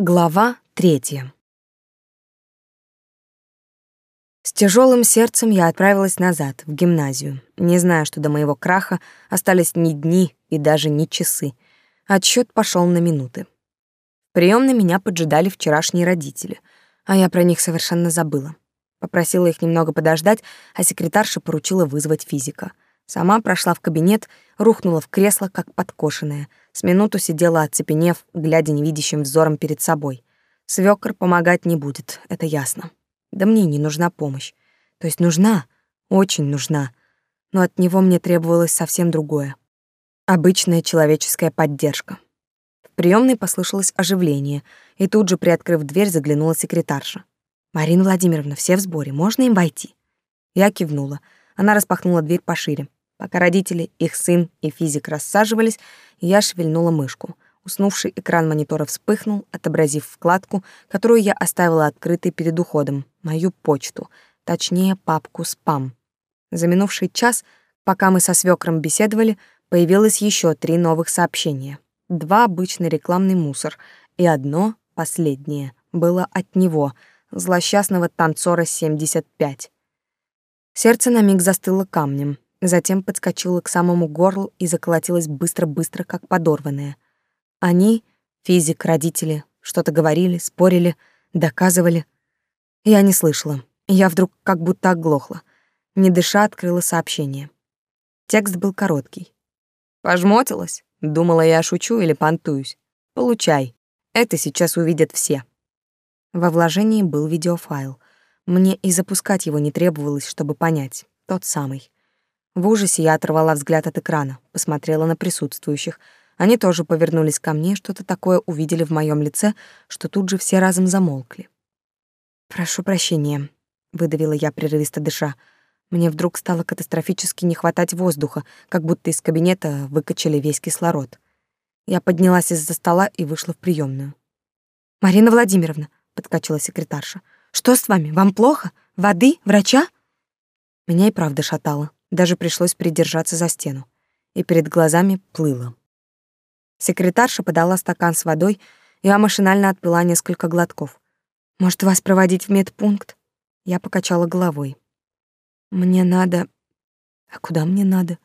Глава третья. С тяжелым сердцем я отправилась назад, в гимназию, не зная, что до моего краха остались ни дни и даже ни часы. Отсчет пошел на минуты. В приёмной меня поджидали вчерашние родители, а я про них совершенно забыла. Попросила их немного подождать, а секретарша поручила вызвать физика. Сама прошла в кабинет, рухнула в кресло, как подкошенная — с минуту сидела оцепенев, глядя невидящим взором перед собой. Свёкор помогать не будет, это ясно. Да мне не нужна помощь. То есть нужна, очень нужна. Но от него мне требовалось совсем другое. Обычная человеческая поддержка. В приёмной послышалось оживление, и тут же, приоткрыв дверь, заглянула секретарша. «Марина Владимировна, все в сборе, можно им войти?» Я кивнула. Она распахнула дверь пошире. Пока родители, их сын и физик рассаживались, я шевельнула мышку. Уснувший экран монитора вспыхнул, отобразив вкладку, которую я оставила открытой перед уходом, мою почту, точнее, папку «Спам». За минувший час, пока мы со свекром беседовали, появилось еще три новых сообщения. Два обычный рекламный мусор, и одно, последнее, было от него, злосчастного танцора 75. Сердце на миг застыло камнем, затем подскочила к самому горлу и заколотилась быстро-быстро, как подорванная. Они, физик, родители, что-то говорили, спорили, доказывали. Я не слышала. Я вдруг как будто оглохла. Не дыша, открыла сообщение. Текст был короткий. «Пожмотилась? Думала, я шучу или понтуюсь. Получай. Это сейчас увидят все». Во вложении был видеофайл. Мне и запускать его не требовалось, чтобы понять. Тот самый. В ужасе я оторвала взгляд от экрана, посмотрела на присутствующих. Они тоже повернулись ко мне, что-то такое увидели в моем лице, что тут же все разом замолкли. «Прошу прощения», — выдавила я, прерывисто дыша. Мне вдруг стало катастрофически не хватать воздуха, как будто из кабинета выкачали весь кислород. Я поднялась из-за стола и вышла в приемную. «Марина Владимировна», — подскочила секретарша, — «что с вами? Вам плохо? Воды? Врача?» Меня и правда шатало. Даже пришлось придержаться за стену. И перед глазами плыло. Секретарша подала стакан с водой, я машинально отпила несколько глотков. «Может, вас проводить в медпункт?» Я покачала головой. «Мне надо...» «А куда мне надо?»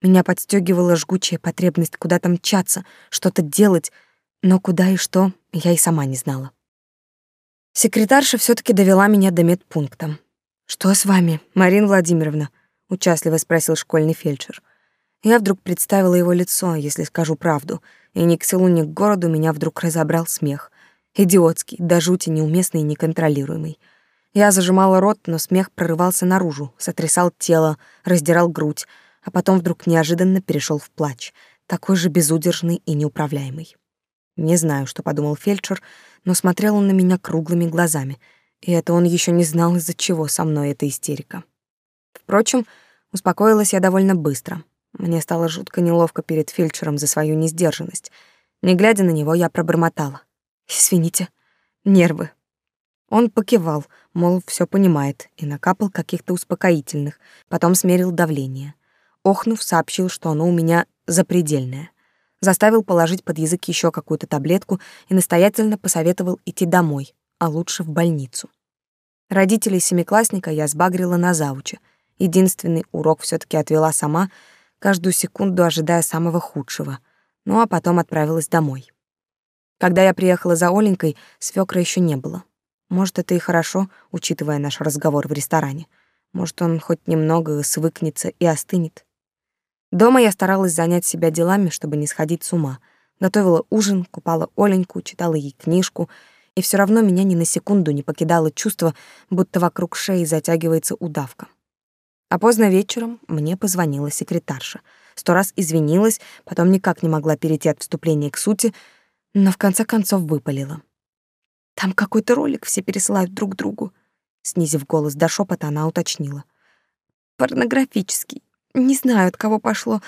Меня подстегивала жгучая потребность куда-то мчаться, что-то делать, но куда и что, я и сама не знала. Секретарша все таки довела меня до медпункта. «Что с вами, Марина Владимировна?» — участливо спросил школьный фельдшер. Я вдруг представила его лицо, если скажу правду, и ни к селу, ни к городу меня вдруг разобрал смех. Идиотский, до жути неуместный и неконтролируемый. Я зажимала рот, но смех прорывался наружу, сотрясал тело, раздирал грудь, а потом вдруг неожиданно перешел в плач, такой же безудержный и неуправляемый. Не знаю, что подумал фельдшер, но смотрел он на меня круглыми глазами, и это он еще не знал, из-за чего со мной эта истерика. Впрочем, успокоилась я довольно быстро. Мне стало жутко неловко перед фельдшером за свою несдержанность. Не глядя на него, я пробормотала. «Извините, нервы». Он покивал, мол, все понимает, и накапал каких-то успокоительных, потом смерил давление. Охнув, сообщил, что оно у меня запредельное. Заставил положить под язык еще какую-то таблетку и настоятельно посоветовал идти домой, а лучше в больницу. Родителей семиклассника я сбагрила на зауче — Единственный урок все таки отвела сама, каждую секунду ожидая самого худшего. Ну а потом отправилась домой. Когда я приехала за Оленькой, свекра еще не было. Может, это и хорошо, учитывая наш разговор в ресторане. Может, он хоть немного свыкнется и остынет. Дома я старалась занять себя делами, чтобы не сходить с ума. Готовила ужин, купала Оленьку, читала ей книжку, и все равно меня ни на секунду не покидало чувство, будто вокруг шеи затягивается удавка. А поздно вечером мне позвонила секретарша. Сто раз извинилась, потом никак не могла перейти от вступления к сути, но в конце концов выпалила. «Там какой-то ролик все пересылают друг другу», — снизив голос до шепота, она уточнила. «Порнографический. Не знаю, от кого пошло.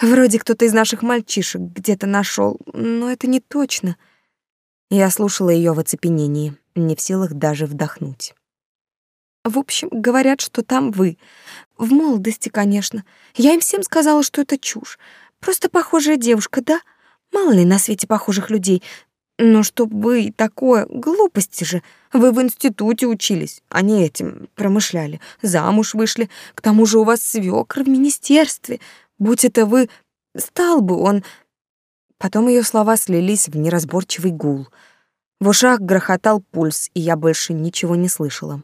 Вроде кто-то из наших мальчишек где-то нашел, но это не точно». Я слушала ее в оцепенении, не в силах даже вдохнуть. В общем, говорят, что там вы. В молодости, конечно. Я им всем сказала, что это чушь. Просто похожая девушка, да? Мало ли на свете похожих людей. Ну, чтоб вы такое, глупости же. Вы в институте учились, а не этим промышляли. Замуж вышли, к тому же у вас свёкр в министерстве. Будь это вы, стал бы он... Потом ее слова слились в неразборчивый гул. В ушах грохотал пульс, и я больше ничего не слышала.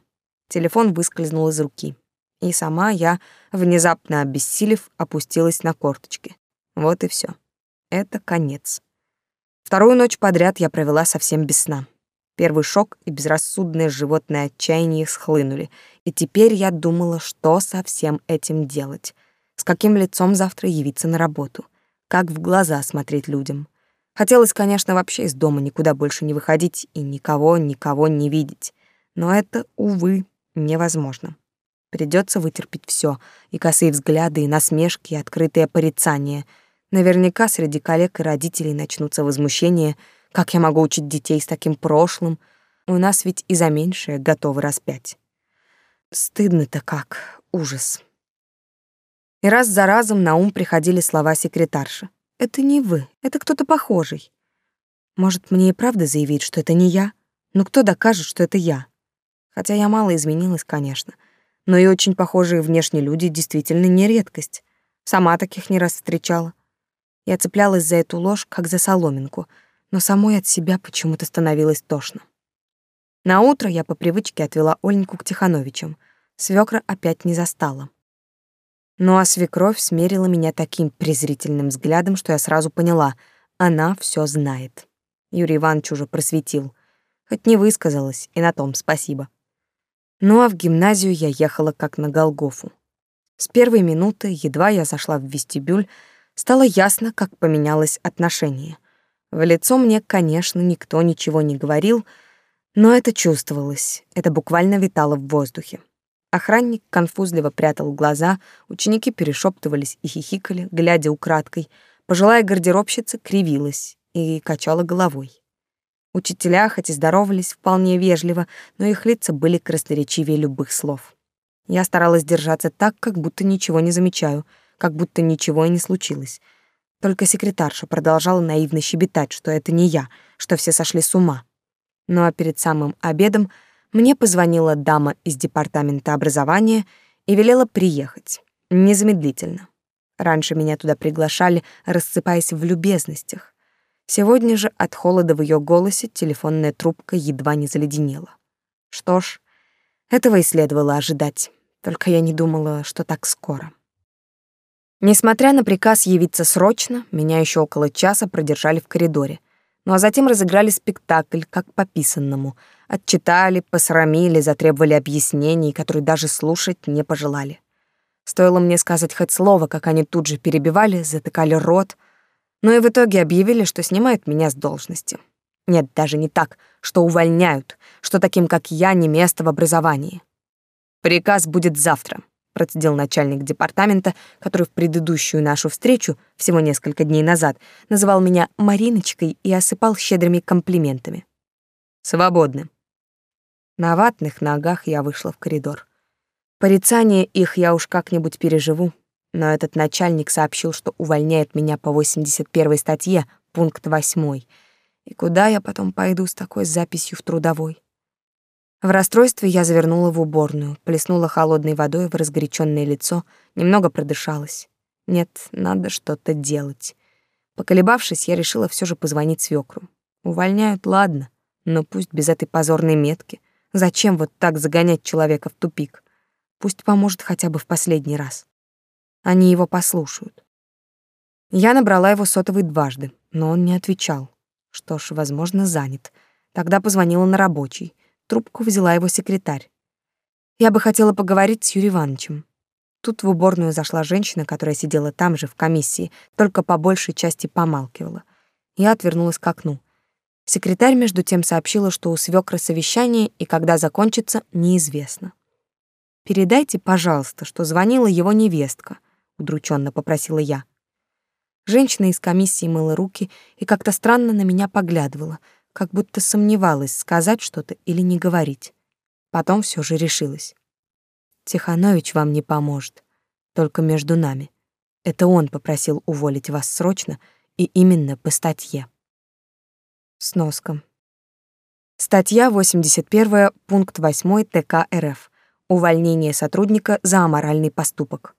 Телефон выскользнул из руки. И сама я, внезапно обессилев, опустилась на корточки. Вот и все. Это конец. Вторую ночь подряд я провела совсем без сна. Первый шок и безрассудное животное отчаяние схлынули, и теперь я думала, что со всем этим делать. С каким лицом завтра явиться на работу? Как в глаза смотреть людям? Хотелось, конечно, вообще из дома никуда больше не выходить и никого, никого не видеть. Но это, увы, невозможно. Придется вытерпеть все: и косые взгляды, и насмешки, и открытые порицания — Наверняка среди коллег и родителей начнутся возмущения, как я могу учить детей с таким прошлым. У нас ведь и за меньшее готовы распять. Стыдно-то как, ужас. И раз за разом на ум приходили слова секретарши. «Это не вы, это кто-то похожий». Может, мне и правда заявить, что это не я? Но кто докажет, что это я? Хотя я мало изменилась, конечно. Но и очень похожие внешне люди действительно не редкость. Сама таких не раз встречала. Я цеплялась за эту ложь, как за соломинку, но самой от себя почему-то становилось тошно. На утро я по привычке отвела Оленьку к Тихановичам. Свекра опять не застала. Ну а свекровь смерила меня таким презрительным взглядом, что я сразу поняла — она все знает. Юрий Иванович уже просветил. Хоть не высказалась, и на том спасибо. Ну а в гимназию я ехала как на Голгофу. С первой минуты, едва я зашла в вестибюль, стало ясно, как поменялось отношение. В лицо мне, конечно, никто ничего не говорил, но это чувствовалось, это буквально витало в воздухе. Охранник конфузливо прятал глаза, ученики перешептывались и хихикали, глядя украдкой. Пожилая гардеробщица кривилась и качала головой. Учителя, хоть и здоровались вполне вежливо, но их лица были красноречивее любых слов. Я старалась держаться так, как будто ничего не замечаю — как будто ничего и не случилось. Только секретарша продолжала наивно щебетать, что это не я, что все сошли с ума. Ну а перед самым обедом мне позвонила дама из департамента образования и велела приехать. Незамедлительно. Раньше меня туда приглашали, рассыпаясь в любезностях. Сегодня же от холода в ее голосе телефонная трубка едва не заледенела. Что ж, этого и следовало ожидать. Только я не думала, что так скоро. Несмотря на приказ явиться срочно, меня еще около часа продержали в коридоре. Ну а затем разыграли спектакль, как по писанному. Отчитали, посрамили, затребовали объяснений, которые даже слушать не пожелали. Стоило мне сказать хоть слово, как они тут же перебивали, затыкали рот. Но и в итоге объявили, что снимают меня с должности. Нет, даже не так, что увольняют, что таким, как я, не место в образовании. Приказ будет завтра процедил начальник департамента, который в предыдущую нашу встречу, всего несколько дней назад, называл меня Мариночкой и осыпал щедрыми комплиментами. «Свободны». На ватных ногах я вышла в коридор. Порицание их я уж как-нибудь переживу, но этот начальник сообщил, что увольняет меня по 81 статье, пункт 8. И куда я потом пойду с такой записью в трудовой? В расстройстве я завернула в уборную, плеснула холодной водой в разгоряченное лицо, немного продышалась. Нет, надо что-то делать. Поколебавшись, я решила все же позвонить свекру. Увольняют, ладно, но пусть без этой позорной метки. Зачем вот так загонять человека в тупик? Пусть поможет хотя бы в последний раз. Они его послушают. Я набрала его сотовый дважды, но он не отвечал. Что ж, возможно, занят. Тогда позвонила на рабочий. Трубку взяла его секретарь. Я бы хотела поговорить с Юрием Ивановичем. Тут в уборную зашла женщина, которая сидела там же, в комиссии, только по большей части помалкивала. Я отвернулась к окну. Секретарь между тем сообщила, что у свекры совещание, и когда закончится, неизвестно. «Передайте, пожалуйста, что звонила его невестка», — удрученно попросила я. Женщина из комиссии мыла руки и как-то странно на меня поглядывала — как будто сомневалась, сказать что-то или не говорить. Потом все же решилась. Тиханович вам не поможет, только между нами. Это он попросил уволить вас срочно и именно по статье. Сноска. Статья 81, пункт 8 ТК РФ. Увольнение сотрудника за аморальный поступок.